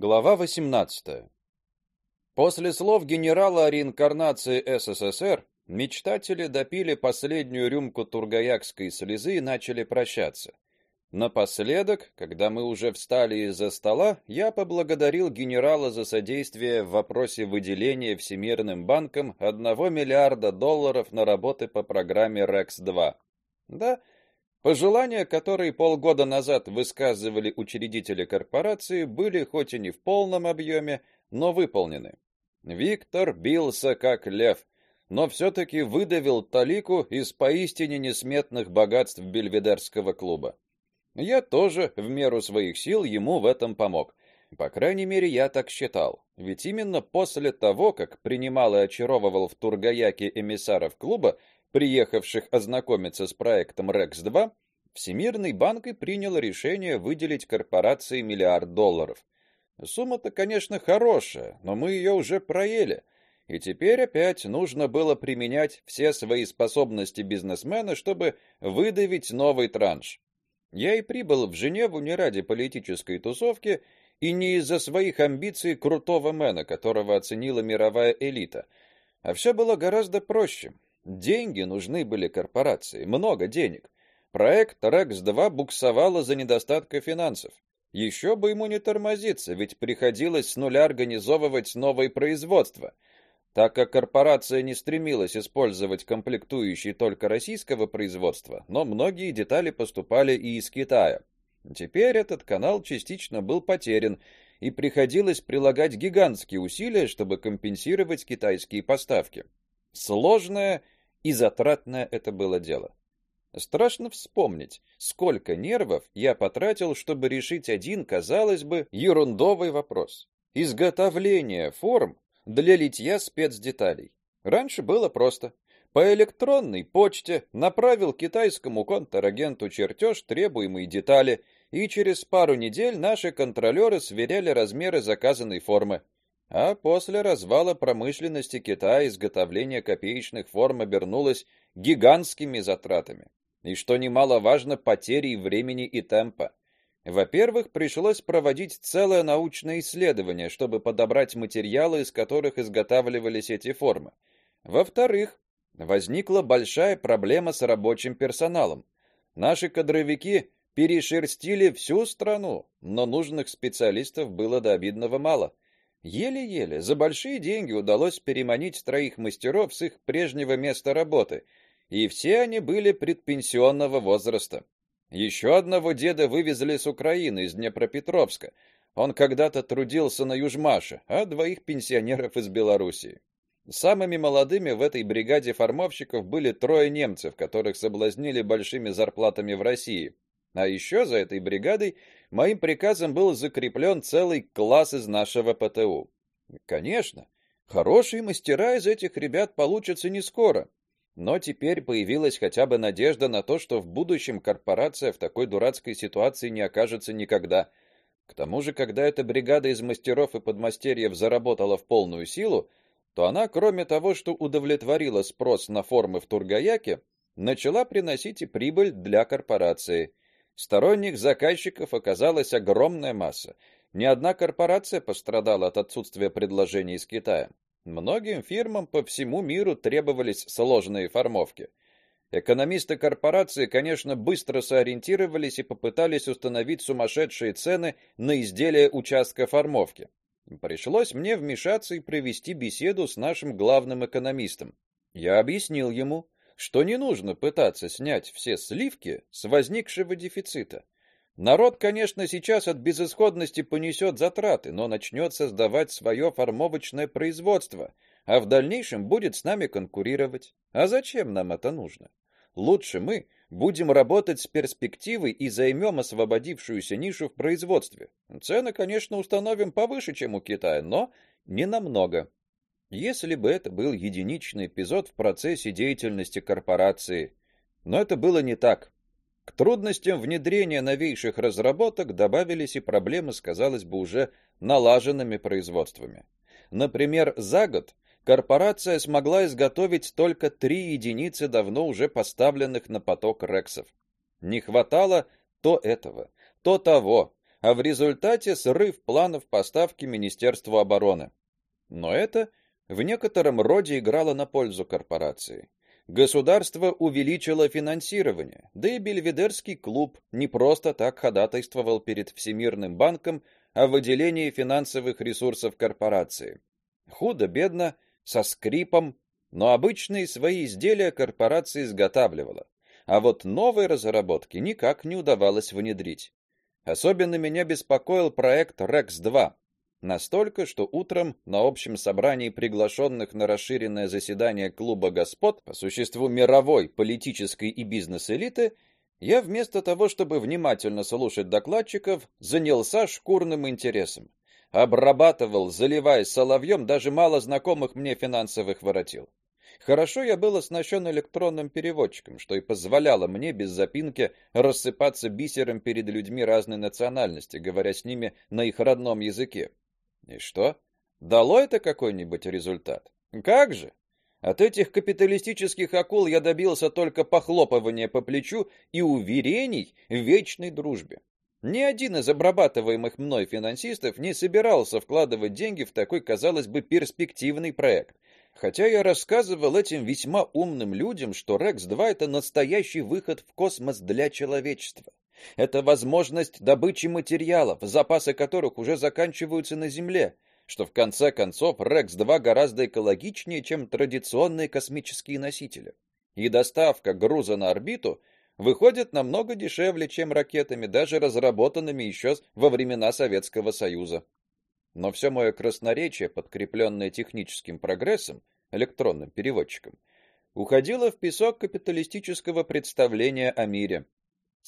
Глава 18. После слов генерала о реинкарнации СССР мечтатели допили последнюю рюмку тургаякской слезы и начали прощаться. Напоследок, когда мы уже встали из-за стола, я поблагодарил генерала за содействие в вопросе выделения Всемирным банком 1 миллиарда долларов на работы по программе РЕКС-2. Да, Пожелания, которые полгода назад высказывали учредители корпорации, были хоть и не в полном объеме, но выполнены. Виктор бился как лев, но все таки выдавил талику из поистине несметных богатств Бельведерского клуба. Я тоже в меру своих сил ему в этом помог. По крайней мере, я так считал. Ведь именно после того, как принимал и очаровывал в Тургаяке эмиссаров клуба, приехавших ознакомиться с проектом Рекс-2, Всемирный банк и принял решение выделить корпорации миллиард долларов. Сумма-то, конечно, хорошая, но мы ее уже проели, и теперь опять нужно было применять все свои способности бизнесмена, чтобы выдавить новый транш. Я и прибыл в Женеву не ради политической тусовки и не из-за своих амбиций крутого мэна, которого оценила мировая элита. А все было гораздо проще. Деньги нужны были корпорации, много денег. Проект Рекс-2 буксовал из-за недостатка финансов. Еще бы ему не тормозиться, ведь приходилось с нуля организовывать новое производство. Так как корпорация не стремилась использовать комплектующие только российского производства, но многие детали поступали и из Китая. Теперь этот канал частично был потерян, и приходилось прилагать гигантские усилия, чтобы компенсировать китайские поставки. Сложное и затратное это было дело. Страшно вспомнить, сколько нервов я потратил, чтобы решить один, казалось бы, ерундовый вопрос. Изготовление форм для литья спецдеталей. Раньше было просто. По электронной почте направил китайскому контрагенту чертеж требуемой детали, и через пару недель наши контролеры сверяли размеры заказанной формы. А после развала промышленности Китая изготовление копеечных форм обернулось гигантскими затратами. И что немаловажно, потерей времени и темпа. Во-первых, пришлось проводить целое научное исследование, чтобы подобрать материалы, из которых изготавливались эти формы. Во-вторых, возникла большая проблема с рабочим персоналом. Наши кадровики перешерстили всю страну, но нужных специалистов было до обидного мало. Еле-еле за большие деньги удалось переманить троих мастеров с их прежнего места работы, и все они были предпенсионного возраста. Еще одного деда вывезли с Украины из Днепропетровска. Он когда-то трудился на Южмаше, а двоих пенсионеров из Белоруссии. Самыми молодыми в этой бригаде формовщиков были трое немцев, которых соблазнили большими зарплатами в России. А еще за этой бригадой моим приказом был закреплен целый класс из нашего ПТУ. Конечно, хорошие мастера из этих ребят получатся не скоро, но теперь появилась хотя бы надежда на то, что в будущем корпорация в такой дурацкой ситуации не окажется никогда. К тому же, когда эта бригада из мастеров и подмастерьев заработала в полную силу, то она, кроме того, что удовлетворила спрос на формы в Тургаяке, начала приносить и прибыль для корпорации. Сторонних заказчиков оказалась огромная масса. Ни одна корпорация пострадала от отсутствия предложений из Китая. Многим фирмам по всему миру требовались сложные формовки. Экономисты корпорации, конечно, быстро сориентировались и попытались установить сумасшедшие цены на изделия участка формовки. Пришлось мне вмешаться и провести беседу с нашим главным экономистом. Я объяснил ему, что не нужно пытаться снять все сливки с возникшего дефицита. Народ, конечно, сейчас от безысходности понесет затраты, но начнет создавать свое формовочное производство, а в дальнейшем будет с нами конкурировать. А зачем нам это нужно? Лучше мы будем работать с перспективой и займем освободившуюся нишу в производстве. Цены, конечно, установим повыше, чем у Китая, но не намного. Если бы это был единичный эпизод в процессе деятельности корпорации, но это было не так. К трудностям внедрения новейших разработок добавились и проблемы с, казалось бы, уже налаженными производствами. Например, за год корпорация смогла изготовить только три единицы давно уже поставленных на поток рексов. Не хватало то этого, то того. а в результате срыв планов поставки Министерству обороны. Но это в некотором роде играло на пользу корпорации. Государство увеличило финансирование, да и Бельведерский клуб не просто так ходатайствовал перед Всемирным банком о выделении финансовых ресурсов корпорации. Худо-бедно, со скрипом, но обычные свои изделия корпорация изготавливала, а вот новые разработки никак не удавалось внедрить. Особенно меня беспокоил проект Рекс-2. Настолько, что утром на общем собрании приглашенных на расширенное заседание клуба господ по существу мировой политической и бизнес-элиты я вместо того, чтобы внимательно слушать докладчиков, занялся шкурным интересом. Обрабатывал, заливаясь соловьем даже мало знакомых мне финансовых воротил. Хорошо я был оснащен электронным переводчиком, что и позволяло мне без запинки рассыпаться бисером перед людьми разной национальности, говоря с ними на их родном языке. И что? Дало это какой-нибудь результат? Как же? От этих капиталистических акул я добился только похлопывания по плечу и уверений в вечной дружбе. Ни один из обрабатываемых мной финансистов не собирался вкладывать деньги в такой, казалось бы, перспективный проект. Хотя я рассказывал этим весьма умным людям, что Рекс-2 это настоящий выход в космос для человечества. Это возможность добычи материалов, запасы которых уже заканчиваются на Земле, что в конце концов Рекс-2 гораздо экологичнее, чем традиционные космические носители. И доставка груза на орбиту выходит намного дешевле, чем ракетами, даже разработанными еще во времена Советского Союза. Но все мое красноречие, подкрепленное техническим прогрессом, электронным переводчиком, уходило в песок капиталистического представления о мире.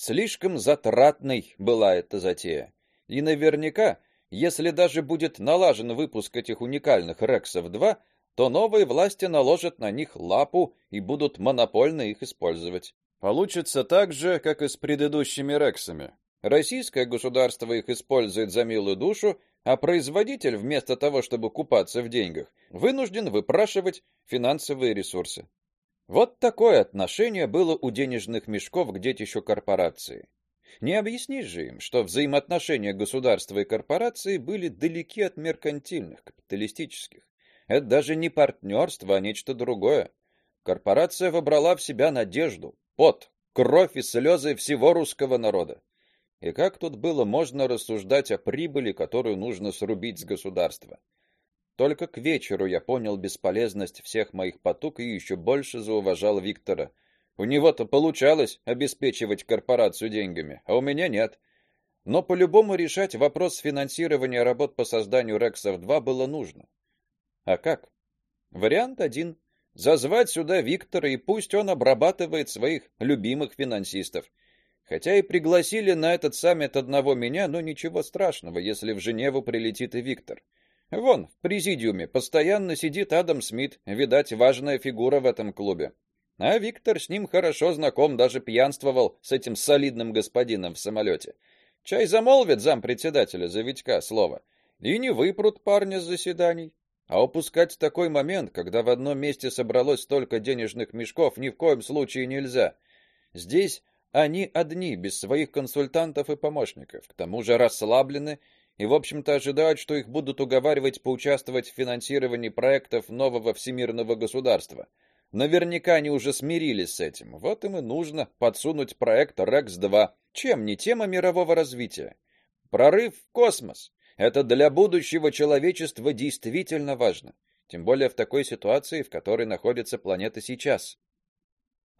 Слишком затратной была эта затея. И наверняка если даже будет налажен выпуск этих уникальных Рексов-2, то новые власти наложат на них лапу и будут монопольно их использовать. Получится так же, как и с предыдущими Рексами. Российское государство их использует за милую душу, а производитель вместо того, чтобы купаться в деньгах, вынужден выпрашивать финансовые ресурсы. Вот такое отношение было у денежных мешков к детищу корпорации. Не объяснишь же им, что взаимоотношения государства и корпорации были далеки от меркантильных, капиталистических. Это даже не партнерство, а нечто другое. Корпорация вобрала в себя надежду, пот, кровь и слезы всего русского народа. И как тут было можно рассуждать о прибыли, которую нужно срубить с государства? Только к вечеру я понял бесполезность всех моих потуг и еще больше зауважал Виктора, у него-то получалось обеспечивать корпорацию деньгами, а у меня нет. Но по-любому решать вопрос финансирования работ по созданию Рексов-2 было нужно. А как? Вариант один зазвать сюда Виктора и пусть он обрабатывает своих любимых финансистов. Хотя и пригласили на этот саммит одного меня, но ничего страшного, если в Женеву прилетит и Виктор. Вон, в президиуме постоянно сидит Адам Смит, видать, важная фигура в этом клубе. А Виктор с ним хорошо знаком, даже пьянствовал с этим солидным господином в самолете. Чай замолвит зампредседателя за Витька слово, и не выпрут парня с заседаний. А упускать такой момент, когда в одном месте собралось столько денежных мешков, ни в коем случае нельзя. Здесь они одни, без своих консультантов и помощников, к тому же расслаблены и, в общем-то, ожидают, что их будут уговаривать поучаствовать в финансировании проектов нового всемирного государства. Наверняка они уже смирились с этим. Вот им и нужно подсунуть проект Рекс-2. Чем не тема мирового развития? Прорыв в космос. Это для будущего человечества действительно важно, тем более в такой ситуации, в которой находится планета сейчас.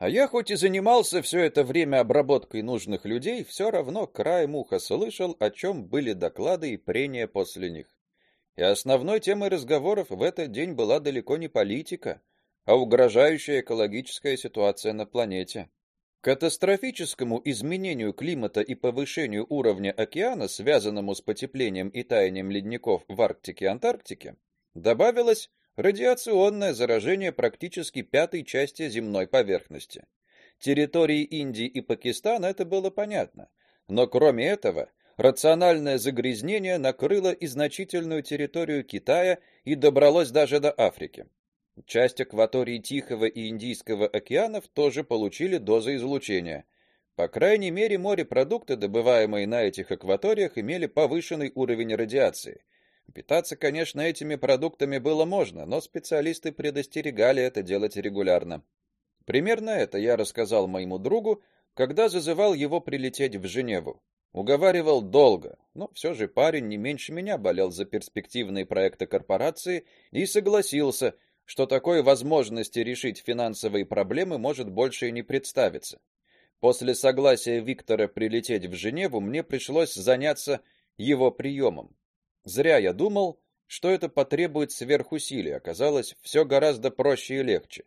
А я хоть и занимался все это время обработкой нужных людей, все равно краем уха слышал, о чем были доклады и прения после них. И основной темой разговоров в этот день была далеко не политика, а угрожающая экологическая ситуация на планете. Катастрофическому изменению климата и повышению уровня океана, связанному с потеплением и таянием ледников в Арктике и Антарктике, добавилось радиационное заражение практически пятой части земной поверхности. Территории Индии и Пакистана это было понятно, но кроме этого, рациональное загрязнение накрыло и значительную территорию Китая и добралось даже до Африки. Часть акватории Тихого и Индийского океанов тоже получили дозы излучения. По крайней мере, морепродукты, добываемые на этих акваториях, имели повышенный уровень радиации. Питаться, конечно, этими продуктами было можно, но специалисты предостерегали это делать регулярно. Примерно это я рассказал моему другу, когда зазывал его прилететь в Женеву. Уговаривал долго, но все же парень не меньше меня болел за перспективные проекты корпорации и согласился, что такой возможности решить финансовые проблемы может больше и не представиться. После согласия Виктора прилететь в Женеву мне пришлось заняться его приемом. Зря я думал, что это потребует сверхусилий, оказалось все гораздо проще и легче.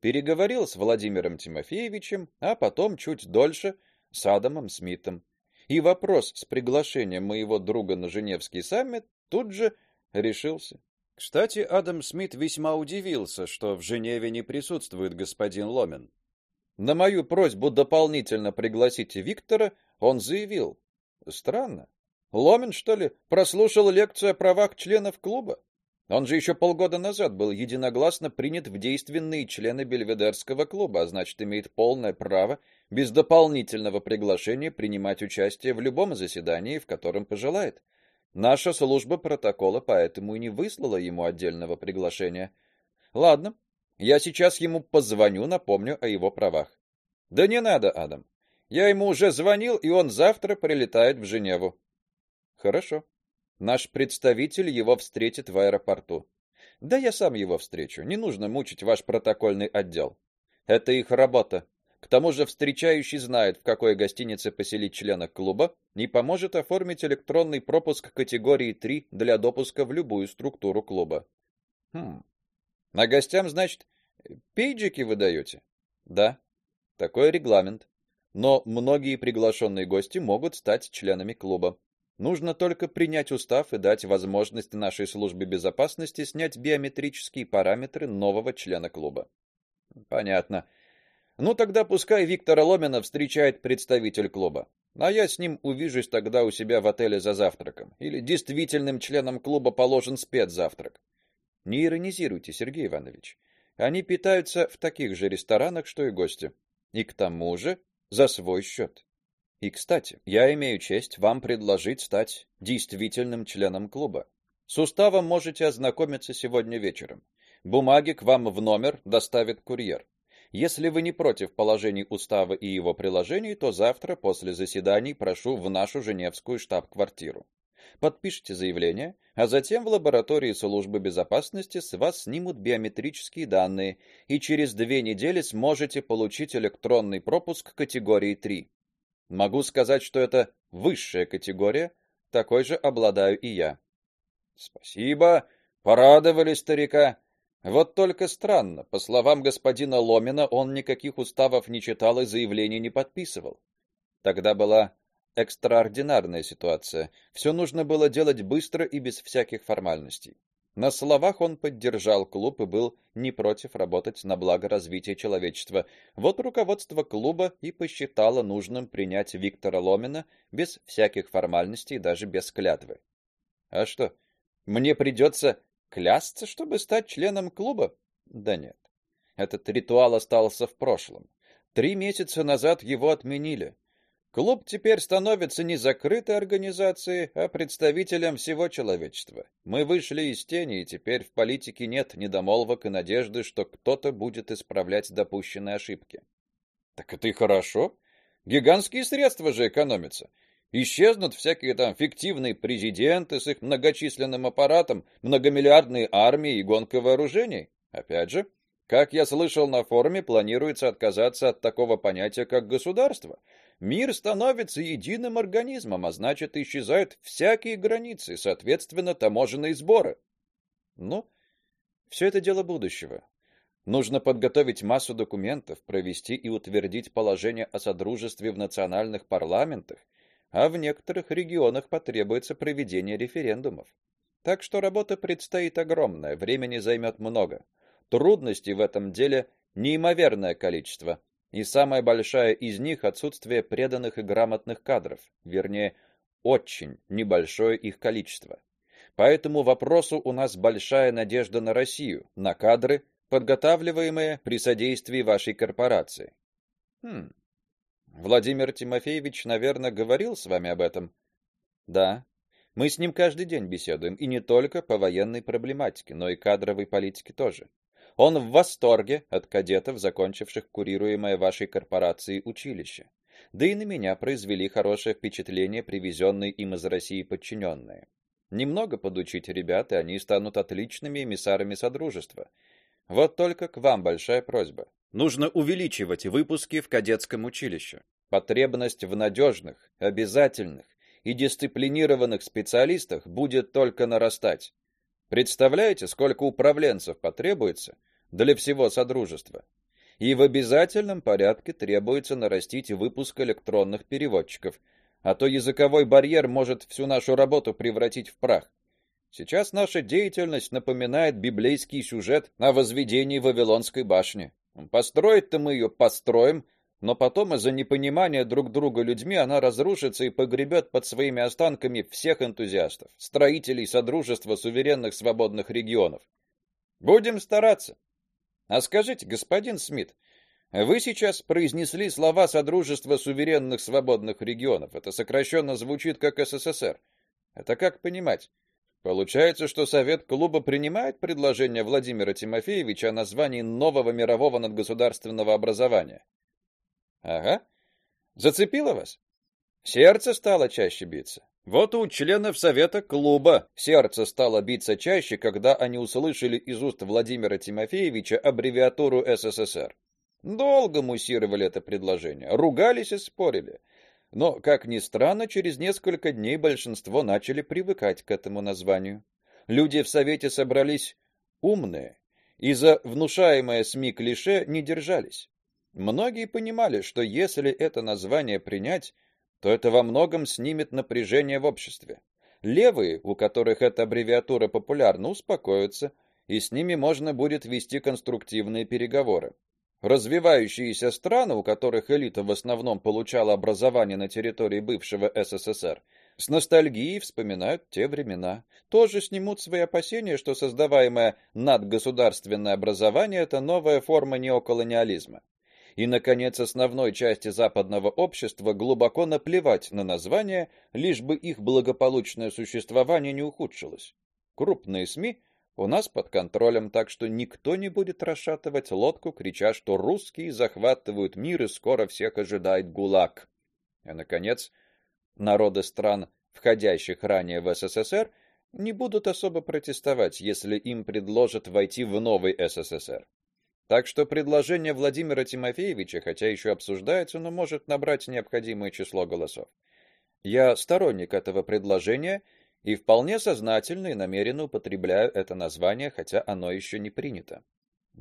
Переговорил с Владимиром Тимофеевичем, а потом чуть дольше с Адамом Смитом. И вопрос с приглашением моего друга на Женевский саммит тут же решился. Кстати, Адам Смит весьма удивился, что в Женеве не присутствует господин Ломин. На мою просьбу дополнительно пригласить Виктора, он заявил: "Странно. Ломин, что ли, прослушал лекцию о правах членов клуба? Он же еще полгода назад был единогласно принят в действенные члены Бельведерского клуба, а значит, имеет полное право без дополнительного приглашения принимать участие в любом заседании, в котором пожелает. Наша служба протокола поэтому и не выслала ему отдельного приглашения. Ладно, я сейчас ему позвоню, напомню о его правах. Да не надо, Адам. Я ему уже звонил, и он завтра прилетает в Женеву. Хорошо. Наш представитель его встретит в аэропорту. Да я сам его встречу. Не нужно мучить ваш протокольный отдел. Это их работа. К тому же встречающий знает, в какой гостинице поселить члена клуба и поможет оформить электронный пропуск категории 3 для допуска в любую структуру клуба. Хм. На гостям, значит, пейджики вы даете? Да. Такой регламент. Но многие приглашенные гости могут стать членами клуба. Нужно только принять устав и дать возможность нашей службе безопасности снять биометрические параметры нового члена клуба. Понятно. Ну тогда пускай Виктора Ломина встречает представитель клуба. А я с ним увижусь тогда у себя в отеле за завтраком. Или действительным членам клуба положен спецзавтрак. Не иронизируйте, Сергей Иванович. Они питаются в таких же ресторанах, что и гости. И к тому же за свой счет. И, кстати, я имею честь вам предложить стать действительным членом клуба. С уставом можете ознакомиться сегодня вечером. Бумаги к вам в номер доставит курьер. Если вы не против положений устава и его приложений, то завтра после заседаний прошу в нашу Женевскую штаб-квартиру. Подпишите заявление, а затем в лаборатории службы безопасности с вас снимут биометрические данные, и через две недели сможете получить электронный пропуск категории 3. Могу сказать, что это высшая категория, такой же обладаю и я. Спасибо, порадовали старика. Вот только странно, по словам господина Ломина, он никаких уставов не читал и заявлений не подписывал. Тогда была экстраординарная ситуация. Все нужно было делать быстро и без всяких формальностей. На словах он поддержал клуб и был не против работать на благо развития человечества. Вот руководство клуба и посчитало нужным принять Виктора Ломина без всяких формальностей и даже без клятвы. А что? Мне придется клясться, чтобы стать членом клуба? Да нет. Этот ритуал остался в прошлом. Три месяца назад его отменили. Клуб теперь становится не закрытой организацией, а представителем всего человечества. Мы вышли из тени, и теперь в политике нет недомолвок и надежды, что кто-то будет исправлять допущенные ошибки. Так это и хорошо. Гигантские средства же экономятся. Исчезнут всякие там фиктивные президенты с их многочисленным аппаратом, многомиллиардные армии и гонка вооружений. Опять же, как я слышал на форуме, планируется отказаться от такого понятия, как государство. Мир становится единым организмом, а значит, исчезают всякие границы, соответственно, таможенные сборы. Ну, все это дело будущего. Нужно подготовить массу документов, провести и утвердить положение о содружестве в национальных парламентах, а в некоторых регионах потребуется проведение референдумов. Так что работа предстоит огромная, времени займет много. Трудностей в этом деле неимоверное количество. И самая большая из них отсутствие преданных и грамотных кадров, вернее, очень небольшое их количество. По этому вопросу у нас большая надежда на Россию, на кадры, подготавливаемые при содействии вашей корпорации. Хм. Владимир Тимофеевич, наверное, говорил с вами об этом. Да. Мы с ним каждый день беседуем, и не только по военной проблематике, но и кадровой политике тоже. Он в восторге от кадетов, закончивших курируемое вашей корпорацией училище. Да и на меня произвели хорошее впечатление привезенные им из России подчиненные. Немного подучить ребят, и они станут отличными эмиссарами содружества. Вот только к вам большая просьба. Нужно увеличивать выпуски в кадетском училище. Потребность в надежных, обязательных и дисциплинированных специалистах будет только нарастать. Представляете, сколько управленцев потребуется для всего содружества? И в обязательном порядке требуется нарастить выпуск электронных переводчиков, а то языковой барьер может всю нашу работу превратить в прах. Сейчас наша деятельность напоминает библейский сюжет о возведении Вавилонской башни. Построить-то мы ее построим, но потом из-за непонимания друг друга людьми она разрушится и погребет под своими останками всех энтузиастов, строителей содружества суверенных свободных регионов. Будем стараться. А скажите, господин Смит, вы сейчас произнесли слова Содружества суверенных свободных регионов. Это сокращенно звучит как СССР. Это как понимать? Получается, что совет клуба принимает предложение Владимира Тимофеевича о названии нового мирового надгосударственного образования. Ага. Зацепило вас? Сердце стало чаще биться. Вот у членов совета клуба сердце стало биться чаще, когда они услышали из уст Владимира Тимофеевича аббревиатуру СССР. Долго муссировали это предложение, ругались и спорили. Но, как ни странно, через несколько дней большинство начали привыкать к этому названию. Люди в совете собрались умные и за внушаемое СМИ клише не держались. Многие понимали, что если это название принять, то это во многом снимет напряжение в обществе. Левые, у которых эта аббревиатура популярна, успокоятся, и с ними можно будет вести конструктивные переговоры. Развивающиеся страны, у которых элита в основном получала образование на территории бывшего СССР, с ностальгией вспоминают те времена. Тоже снимут свои опасения, что создаваемое надгосударственное образование это новая форма неоколониализма и наконец основной части западного общества глубоко наплевать на название, лишь бы их благополучное существование не ухудшилось. Крупные СМИ у нас под контролем, так что никто не будет расшатывать лодку, крича, что русские захватывают мир и скоро всех ожидает ГУЛАГ. И наконец, народы стран, входящих ранее в СССР, не будут особо протестовать, если им предложат войти в новый СССР. Так что предложение Владимира Тимофеевича, хотя еще обсуждается, но может набрать необходимое число голосов. Я сторонник этого предложения и вполне сознательно и намеренно употребляю это название, хотя оно еще не принято.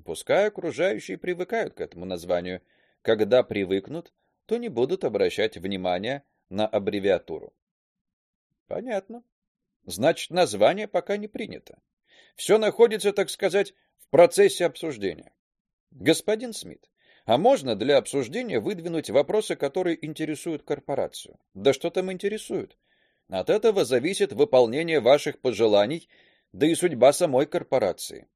Пускай окружающие привыкают к этому названию. Когда привыкнут, то не будут обращать внимания на аббревиатуру. Понятно. Значит, название пока не принято. Все находится, так сказать, в процессе обсуждения. Господин Смит, а можно для обсуждения выдвинуть вопросы, которые интересуют корпорацию? Да что там интересуют? От этого зависит выполнение ваших пожеланий, да и судьба самой корпорации.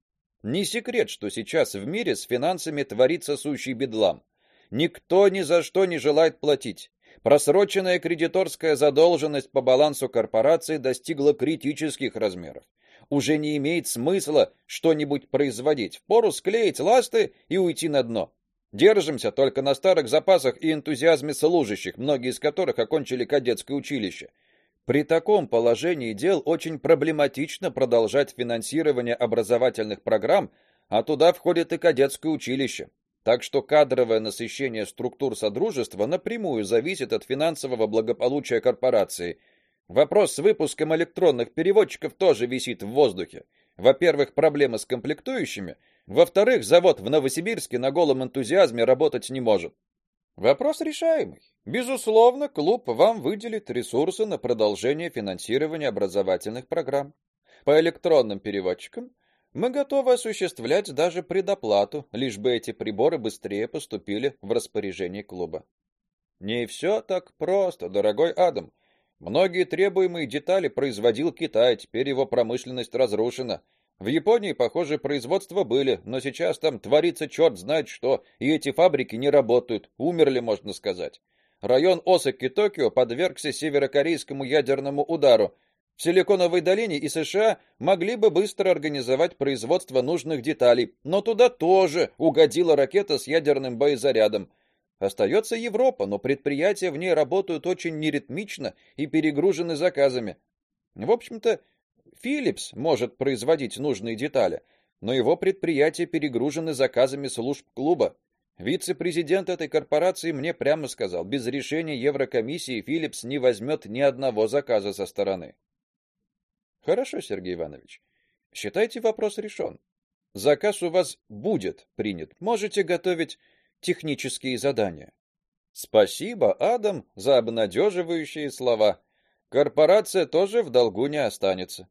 Не секрет, что сейчас в мире с финансами творится сущий бедлам. Никто ни за что не желает платить. Просроченная кредиторская задолженность по балансу корпорации достигла критических размеров уже не имеет смысла что-нибудь производить. Впору склеить ласты и уйти на дно. Держимся только на старых запасах и энтузиазме служащих, многие из которых окончили кадетское училище. При таком положении дел очень проблематично продолжать финансирование образовательных программ, а туда входит и кадетское училище. Так что кадровое насыщение структур содружества напрямую зависит от финансового благополучия корпорации – Вопрос с выпуском электронных переводчиков тоже висит в воздухе. Во-первых, проблемы с комплектующими, во-вторых, завод в Новосибирске на голом энтузиазме работать не может. Вопрос решаемый. Безусловно, клуб вам выделит ресурсы на продолжение финансирования образовательных программ. По электронным переводчикам мы готовы осуществлять даже предоплату, лишь бы эти приборы быстрее поступили в распоряжение клуба. Не все так просто, дорогой Адам. Многие требуемые детали производил Китай, теперь его промышленность разрушена. В Японии, похоже, производства были, но сейчас там творится черт знает что, и эти фабрики не работают, умерли, можно сказать. район Осаки-Токио подвергся северокорейскому ядерному удару. В Силиконовой долине и США могли бы быстро организовать производство нужных деталей, но туда тоже угодила ракета с ядерным боезарядом. Остается Европа, но предприятия в ней работают очень неритмично и перегружены заказами. В общем-то, Philips может производить нужные детали, но его предприятия перегружены заказами служб клуба. Вице-президент этой корпорации мне прямо сказал, без решения Еврокомиссии Philips не возьмет ни одного заказа со стороны. Хорошо, Сергей Иванович. Считайте вопрос решен. Заказ у вас будет принят. Можете готовить технические задания. Спасибо, Адам, за обнадеживающие слова. Корпорация тоже в долгу не останется.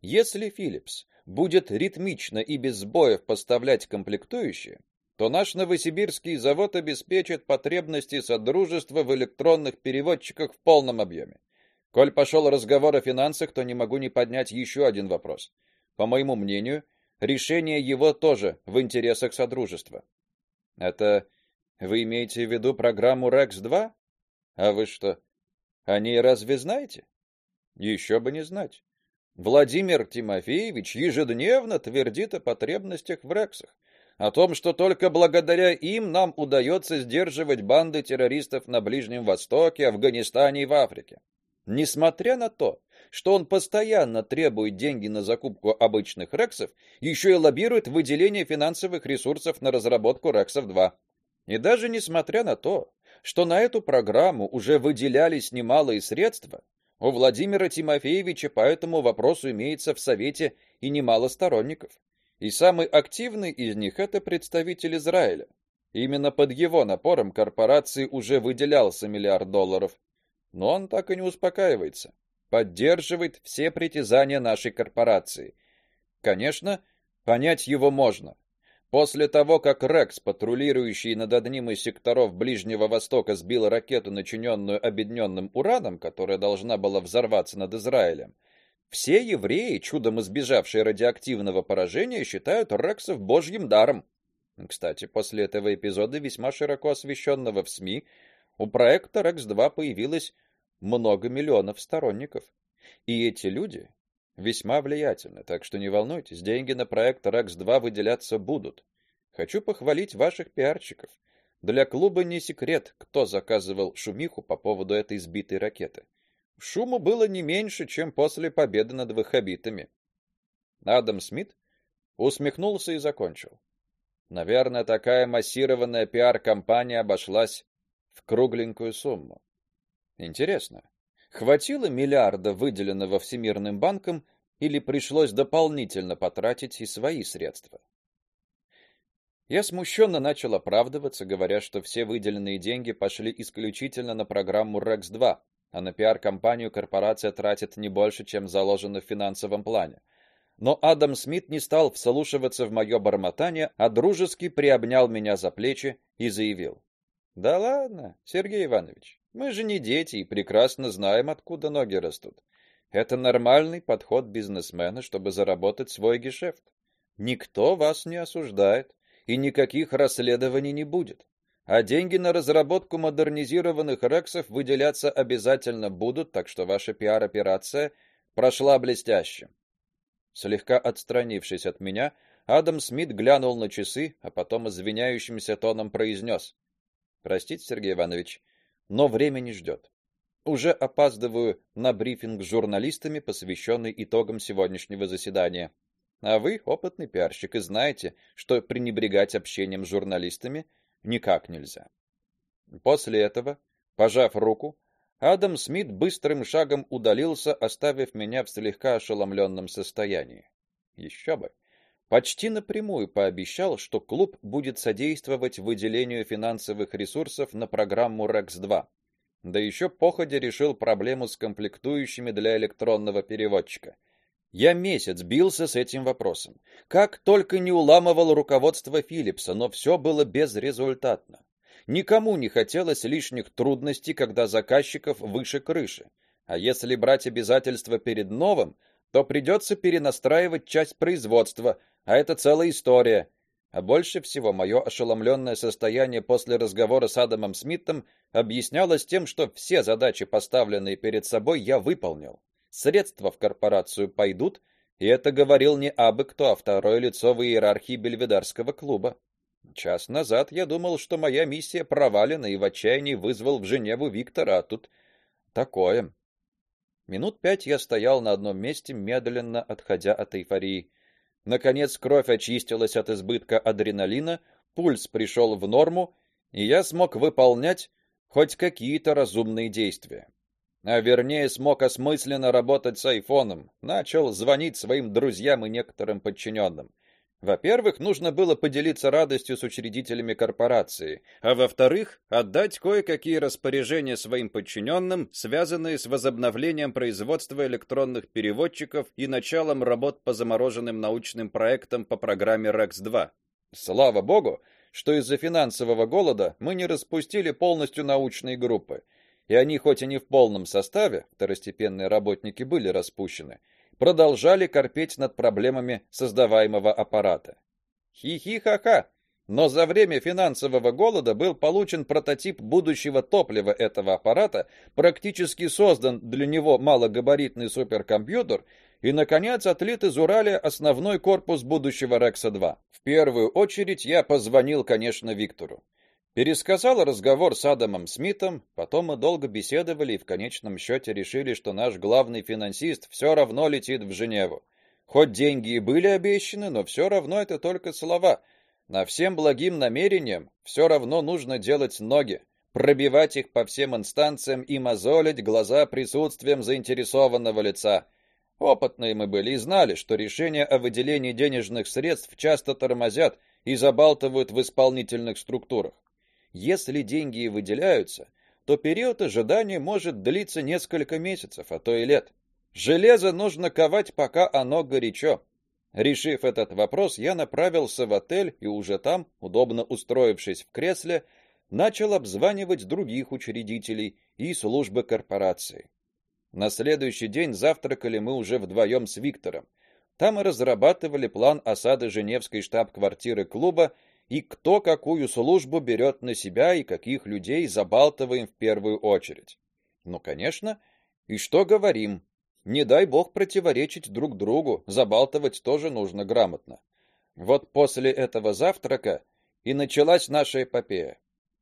Если Philips будет ритмично и без сбоев поставлять комплектующие, то наш новосибирский завод обеспечит потребности содружества в электронных переводчиках в полном объеме. Коль пошел разговор о финансах, то не могу не поднять еще один вопрос. По моему мнению, решение его тоже в интересах содружества. Это вы имеете в виду программу Рекс-2? А вы что, о ней разве знаете? Еще бы не знать. Владимир Тимофеевич ежедневно твердит о потребностях в Рексах, о том, что только благодаря им нам удается сдерживать банды террористов на Ближнем Востоке, Афганистане и в Африке. Несмотря на то, что он постоянно требует деньги на закупку обычных рексов, еще и лоббирует выделение финансовых ресурсов на разработку рексов-2. И даже несмотря на то, что на эту программу уже выделялись немалые средства, у Владимира Тимофеевича по этому вопросу имеется в совете и немало сторонников. И самый активный из них это представитель Израиля. Именно под его напором корпорации уже выделялся миллиард долларов. Но он так и не успокаивается. Поддерживает все притязания нашей корпорации. Конечно, понять его можно. После того, как Рекс, патрулирующий над одним из секторов Ближнего Востока, сбил ракету, начиненную обедненным ураном, которая должна была взорваться над Израилем, все евреи, чудом избежавшие радиоактивного поражения, считают Рексов божьим даром. Кстати, после этого эпизода, весьма широко освещенного в СМИ, у проекта Рекс-2 появилось много миллионов сторонников. И эти люди весьма влиятельны, так что не волнуйтесь, деньги на проект Рекс-2 выделяться будут. Хочу похвалить ваших пиарщиков. Для клуба не секрет, кто заказывал шумиху по поводу этой сбитой ракеты. Шуму было не меньше, чем после победы над ваххабитами. Адам Смит усмехнулся и закончил. Наверное, такая массированная пиар-кампания обошлась в кругленькую сумму. Интересно, Хватило миллиарда, выделенного Всемирным банком, или пришлось дополнительно потратить и свои средства? Я смущенно начал оправдываться, говоря, что все выделенные деньги пошли исключительно на программу Рекс-2, а на пиар-компанию корпорация тратит не больше, чем заложено в финансовом плане. Но Адам Смит не стал вслушиваться в мое бормотание, а дружески приобнял меня за плечи и заявил: "Да ладно, Сергей Иванович, мы же не дети и прекрасно знаем, откуда ноги растут. Это нормальный подход бизнесмена, чтобы заработать свой гешефт. Никто вас не осуждает, и никаких расследований не будет. А деньги на разработку модернизированных рексов выделяться обязательно будут, так что ваша пиар-операция прошла блестяще. Слегка отстранившись от меня, Адам Смит глянул на часы, а потом извиняющимся тоном произнес. Простите, Сергей Иванович, но время не ждет. Уже опаздываю на брифинг с журналистами, посвященный итогам сегодняшнего заседания. А вы опытный пиарщик и знаете, что пренебрегать общением с журналистами никак нельзя. После этого, пожав руку, Адам Смит быстрым шагом удалился, оставив меня в слегка ошеломленном состоянии. Еще бы. Почти напрямую пообещал, что клуб будет содействовать выделению финансовых ресурсов на программу Рекс-2. Да еще походя решил проблему с комплектующими для электронного переводчика. Я месяц бился с этим вопросом. Как только не уламывал руководство Philips'а, но все было безрезультатно. Никому не хотелось лишних трудностей, когда заказчиков выше крыши. А если брать обязательства перед новым, то придется перенастраивать часть производства, а это целая история. А больше всего мое ошеломленное состояние после разговора с Адамом Смитом объяснялось тем, что все задачи, поставленные перед собой, я выполнил. Средства в корпорацию пойдут, и это говорил не абы кто, а второе лицо в иерархии Бельведарского клуба. Час назад я думал, что моя миссия провалена, и в отчаянии вызвал в Женеву Виктора, а тут такое. Минут пять я стоял на одном месте, медленно отходя от эйфории. Наконец кровь очистилась от избытка адреналина, пульс пришел в норму, и я смог выполнять хоть какие-то разумные действия. А вернее, смог осмысленно работать с айфоном, начал звонить своим друзьям и некоторым подчиненным. Во-первых, нужно было поделиться радостью с учредителями корпорации, а во-вторых, отдать кое-какие распоряжения своим подчиненным, связанные с возобновлением производства электронных переводчиков и началом работ по замороженным научным проектам по программе Rex-2. Слава богу, что из-за финансового голода мы не распустили полностью научные группы, и они хоть и не в полном составе, второстепенные работники были распущены, продолжали корпеть над проблемами создаваемого аппарата. Хи-хи-ха-ха. Но за время финансового голода был получен прототип будущего топлива этого аппарата, практически создан для него малогабаритный суперкомпьютер и наконец отлит из Уралия основной корпус будущего Рекса-2. В первую очередь я позвонил, конечно, Виктору. Пересказал разговор с Адамом Смитом, потом мы долго беседовали и в конечном счете решили, что наш главный финансист все равно летит в Женеву. Хоть деньги и были обещаны, но все равно это только слова. На всем благим намерениям все равно нужно делать ноги, пробивать их по всем инстанциям и мозолить глаза присутствием заинтересованного лица. Опытные мы были и знали, что решения о выделении денежных средств часто тормозят и забалтывают в исполнительных структурах. Если деньги и выделяются, то период ожидания может длиться несколько месяцев, а то и лет. Железо нужно ковать, пока оно горячо. Решив этот вопрос, я направился в отель и уже там, удобно устроившись в кресле, начал обзванивать других учредителей и службы корпорации. На следующий день завтракали мы уже вдвоем с Виктором. Там мы разрабатывали план осады Женевской штаб-квартиры клуба и кто какую службу берет на себя и каких людей забалтываем в первую очередь. Ну, конечно, и что говорим? Не дай бог противоречить друг другу, забалтывать тоже нужно грамотно. Вот после этого завтрака и началась наша эпопея.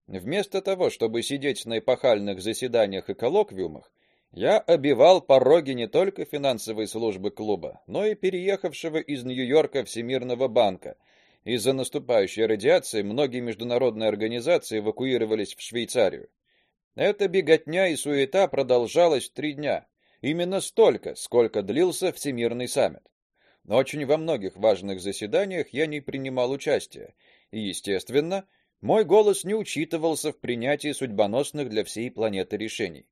Вместо того, чтобы сидеть на эпохальных заседаниях и коллоквиумах, я обивал пороги не только финансовой службы клуба, но и переехавшего из Нью-Йорка Всемирного банка, из-за наступающей радиации многие международные организации эвакуировались в Швейцарию. Эта беготня и суета продолжалась три дня. Именно столько, сколько длился Всемирный саммит. Но очень во многих важных заседаниях я не принимал участия, и, естественно, мой голос не учитывался в принятии судьбоносных для всей планеты решений.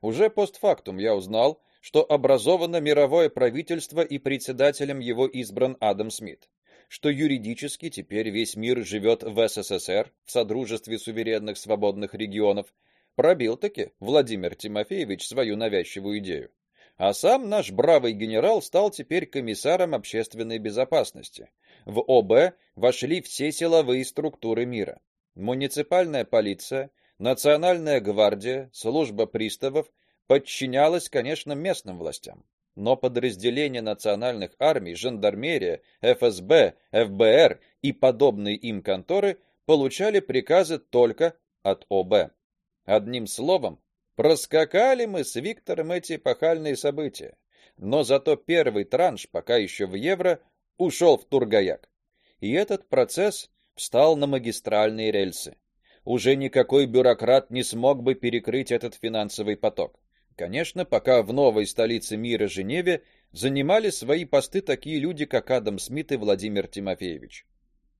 Уже постфактум я узнал, что образовано мировое правительство и председателем его избран Адам Смит что юридически теперь весь мир живет в СССР, в содружестве суверенных свободных регионов, пробил-таки Владимир Тимофеевич свою навязчивую идею. А сам наш бравый генерал стал теперь комиссаром общественной безопасности. В ОБ вошли все силовые структуры мира: муниципальная полиция, национальная гвардия, служба приставов подчинялась, конечно, местным властям но подразделения национальных армий, жандармерия, ФСБ, ФБР и подобные им конторы получали приказы только от ОБ. Одним словом, проскакали мы с Виктором эти эпохальные события. Но зато первый транш, пока еще в евро, ушел в Тургаяк. И этот процесс встал на магистральные рельсы. Уже никакой бюрократ не смог бы перекрыть этот финансовый поток. Конечно, пока в новой столице мира Женеве занимали свои посты такие люди, как Адам Смит и Владимир Тимофеевич.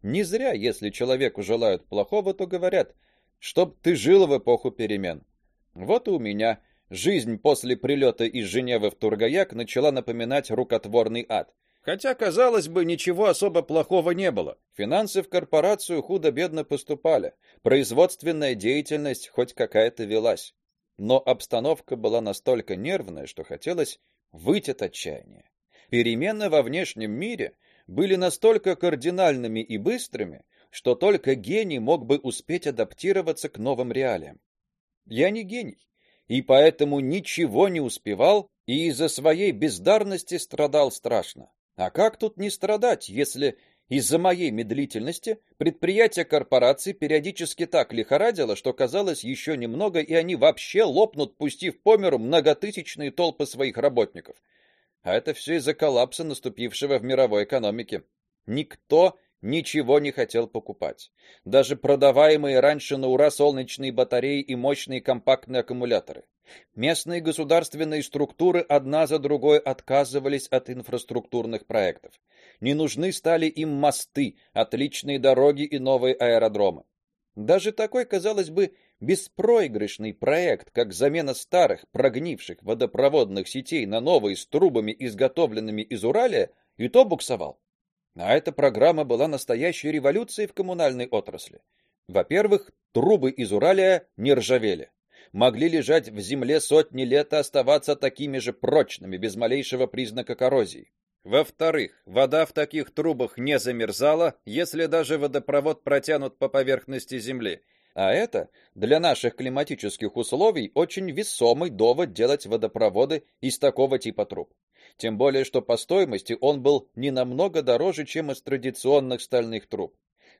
Не зря, если человеку желают плохого, то говорят: "Чтоб ты жил в эпоху перемен". Вот и у меня жизнь после прилета из Женевы в Тургаяк начала напоминать рукотворный ад. Хотя, казалось бы, ничего особо плохого не было. Финансы в корпорацию худо-бедно поступали, производственная деятельность хоть какая-то велась но обстановка была настолько нервная, что хотелось выйти от отчаяния. Перемены во внешнем мире были настолько кардинальными и быстрыми, что только гений мог бы успеть адаптироваться к новым реалиям. Я не гений, и поэтому ничего не успевал и из-за своей бездарности страдал страшно. А как тут не страдать, если из-за моей медлительности предприятия корпорации периодически так лихорадило, что казалось еще немного, и они вообще лопнут, пустив по миру многотысячные толпы своих работников. А это все из-за коллапса, наступившего в мировой экономике. Никто ничего не хотел покупать. Даже продаваемые раньше на ура солнечные батареи и мощные компактные аккумуляторы. Местные государственные структуры одна за другой отказывались от инфраструктурных проектов. Не нужны стали им мосты, отличные дороги и новые аэродромы. Даже такой, казалось бы, беспроигрышный проект, как замена старых, прогнивших водопроводных сетей на новые с трубами, изготовленными из Уралия, и то буксовал. А эта программа была настоящей революцией в коммунальной отрасли. Во-первых, трубы из Уралия не ржавели. Могли лежать в земле сотни лет и оставаться такими же прочными, без малейшего признака коррозии. Во-вторых, вода в таких трубах не замерзала, если даже водопровод протянут по поверхности земли. А это для наших климатических условий очень весомый довод делать водопроводы из такого типа труб тем более что по стоимости он был не намного дороже, чем из традиционных стальных труб.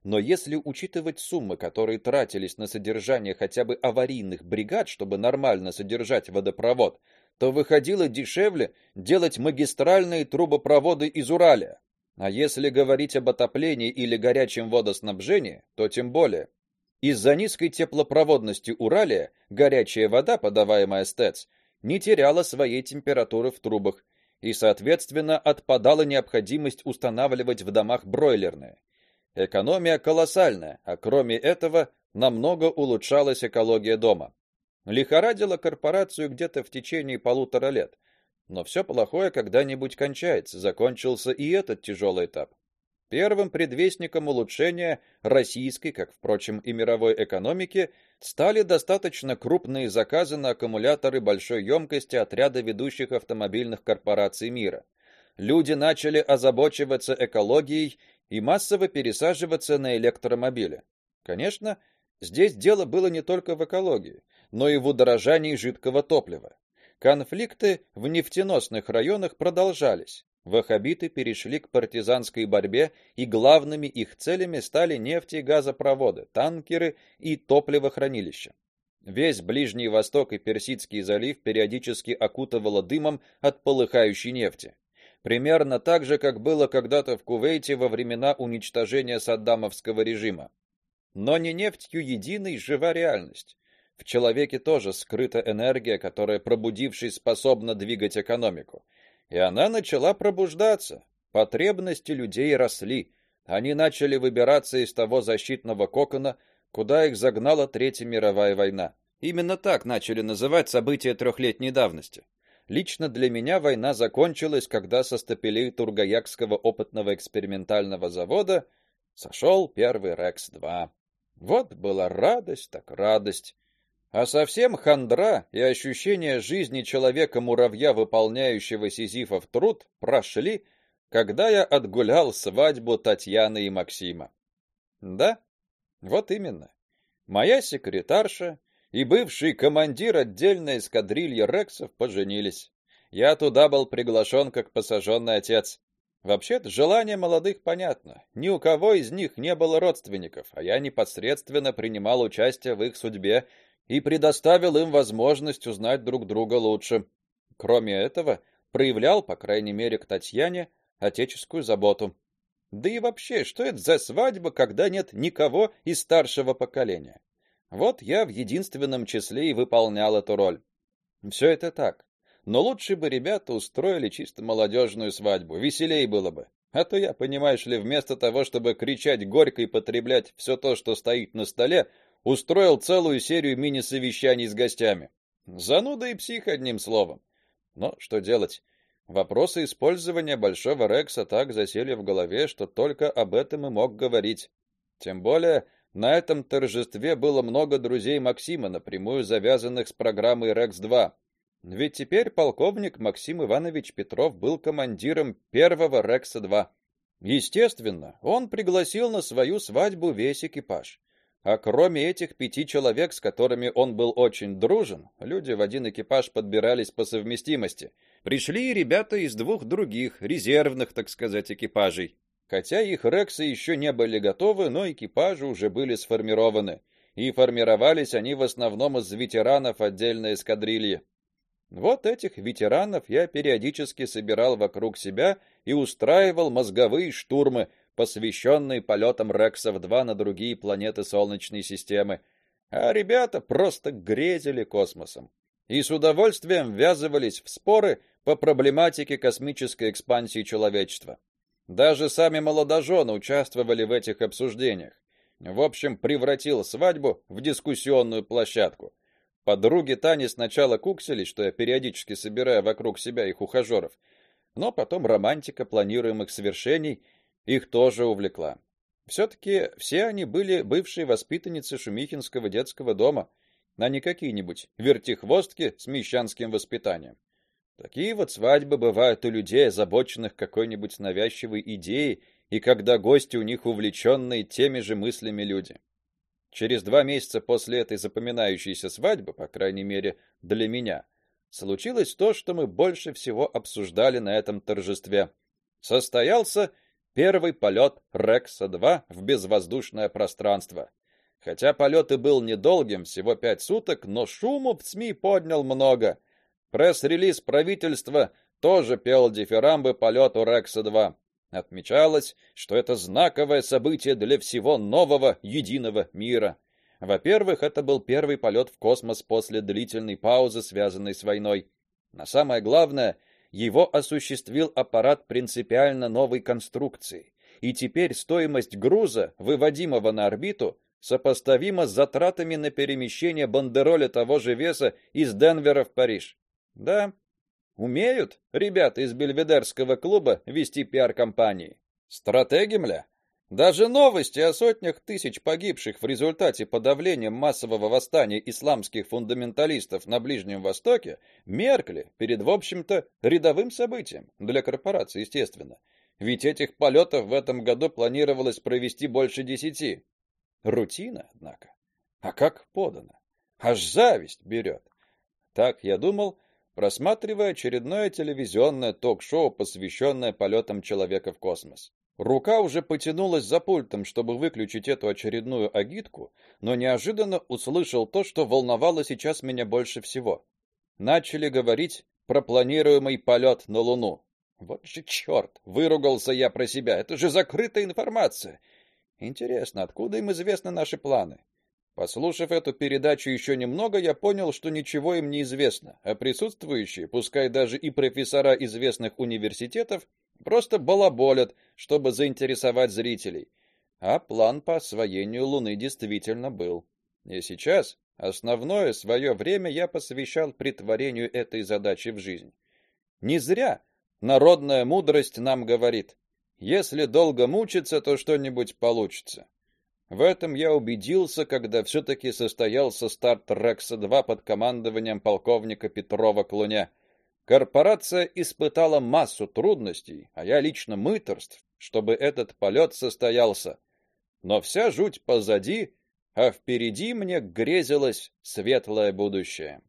Но если учитывать суммы, которые тратились на содержание хотя бы аварийных бригад, чтобы нормально содержать водопровод, то выходило дешевле делать магистральные трубопроводы из Уралия. А если говорить об отоплении или горячем водоснабжении, то тем более. Из-за низкой теплопроводности Уралия горячая вода, подаваемая с ТЭЦ, не теряла своей температуры в трубах и, соответственно, отпадала необходимость устанавливать в домах бройлерные. Экономия колоссальная, а кроме этого, намного улучшалась экология дома. Лихорадила корпорацию где-то в течение полутора лет. Но все плохое когда-нибудь кончается, закончился и этот тяжелый этап. Первым предвестником улучшения российской, как впрочем и мировой экономики, стали достаточно крупные заказы на аккумуляторы большой емкости от ряда ведущих автомобильных корпораций мира. Люди начали озабочиваться экологией и массово пересаживаться на электромобили. Конечно, здесь дело было не только в экологии, но и в удорожании жидкого топлива. Конфликты в нефтеносных районах продолжались. Ваххабиты перешли к партизанской борьбе, и главными их целями стали нефть и газопроводы, танкеры и топливохранилища. Весь Ближний Восток и Персидский залив периодически окутывало дымом от полыхающей нефти. Примерно так же, как было когда-то в Кувейте во времена уничтожения саддамовского режима. Но не нефтью единой жива реальность. В человеке тоже скрыта энергия, которая, пробудившись, способна двигать экономику и она начала пробуждаться. Потребности людей росли. Они начали выбираться из того защитного кокона, куда их загнала Третья мировая война. Именно так начали называть события трехлетней давности. Лично для меня война закончилась, когда со стапелей Тургаякского опытного экспериментального завода сошел первый Рекс-2. Вот была радость, так радость. А совсем хандра и ощущение жизни человека-муравья, выполняющего сизифов труд, прошли, когда я отгулял свадьбу Татьяны и Максима. Да, вот именно. Моя секретарша и бывший командир отдельной эскадрильи Рексов поженились. Я туда был приглашен как посаженный отец. Вообще-то желание молодых понятно. Ни у кого из них не было родственников, а я непосредственно принимал участие в их судьбе и предоставил им возможность узнать друг друга лучше. Кроме этого, проявлял, по крайней мере, к Татьяне отеческую заботу. Да и вообще, что это за свадьба, когда нет никого из старшего поколения? Вот я в единственном числе и выполнял эту роль. Все это так. Но лучше бы ребята устроили чисто молодежную свадьбу, веселей было бы. А то я, понимаешь ли, вместо того, чтобы кричать горько и потреблять все то, что стоит на столе, устроил целую серию мини-совещаний с гостями. Зануда и псих одним словом. Но что делать? Вопросы использования большого Рекса так засели в голове, что только об этом и мог говорить. Тем более, на этом торжестве было много друзей Максима, напрямую завязанных с программой Рекс-2. Ведь теперь полковник Максим Иванович Петров был командиром первого Рекса-2. Естественно, он пригласил на свою свадьбу весь экипаж. А кроме этих пяти человек, с которыми он был очень дружен, люди в один экипаж подбирались по совместимости. Пришли и ребята из двух других, резервных, так сказать, экипажей. Хотя их рексы еще не были готовы, но экипажи уже были сформированы, и формировались они в основном из ветеранов отдельной эскадрильи. Вот этих ветеранов я периодически собирал вокруг себя и устраивал мозговые штурмы, посвященные полетам Рексов-2 на другие планеты Солнечной системы. А ребята просто грезили космосом и с удовольствием ввязывались в споры по проблематике космической экспансии человечества. Даже сами молодожены участвовали в этих обсуждениях. В общем, превратил свадьбу в дискуссионную площадку. Подруги Тани сначала куксились, что я периодически собираю вокруг себя их ухажеров, но потом романтика планируемых свершений их тоже увлекла. все таки все они были бывшие воспитанницы Шумихинского детского дома, а не какие-нибудь вертихвостки с мещанским воспитанием. Такие вот свадьбы бывают у людей, озабоченных какой-нибудь навязчивой идеей, и когда гости у них увлеченные теми же мыслями люди. Через два месяца после этой запоминающейся свадьбы, по крайней мере, для меня, случилось то, что мы больше всего обсуждали на этом торжестве. Состоялся первый полет Рекса-2 в безвоздушное пространство. Хотя полет и был недолгим, всего пять суток, но шуму в СМИ поднял много. Пресс-релиз правительства тоже пел дифирамбы полету Рекса-2. Отмечалось, что это знаковое событие для всего нового единого мира. Во-первых, это был первый полет в космос после длительной паузы, связанной с войной. Но самое главное, его осуществил аппарат принципиально новой конструкции. И теперь стоимость груза, выводимого на орбиту, сопоставима с затратами на перемещение бандероля того же веса из Денвера в Париж. Да, умеют ребята из Бельведерского клуба вести пиар-компании. Стратеги, мля. Даже новости о сотнях тысяч погибших в результате подавления массового восстания исламских фундаменталистов на Ближнем Востоке меркли перед, в общем-то, рядовым событием для корпорации, естественно. Ведь этих полетов в этом году планировалось провести больше десяти. Рутина, однако. А как подано? Аж зависть берет. Так я думал, просматривая очередное телевизионное ток-шоу, посвященное полетам человека в космос. Рука уже потянулась за пультом, чтобы выключить эту очередную агитку, но неожиданно услышал то, что волновало сейчас меня больше всего. Начали говорить про планируемый полет на Луну. Вот же черт! выругался я про себя. Это же закрытая информация. Интересно, откуда им известны наши планы? Послушав эту передачу еще немного, я понял, что ничего им не известно, а присутствующие, пускай даже и профессора известных университетов, просто балаболят, чтобы заинтересовать зрителей. А план по освоению Луны действительно был. И сейчас основное свое время я посвящал притворению этой задачи в жизнь. Не зря народная мудрость нам говорит: если долго мучиться, то что-нибудь получится. В этом я убедился, когда все таки состоялся старт Рекса-2 под командованием полковника Петрова к Луне. Корпорация испытала массу трудностей, а я лично мыторств, чтобы этот полет состоялся. Но вся жуть позади, а впереди мне грезилось светлое будущее.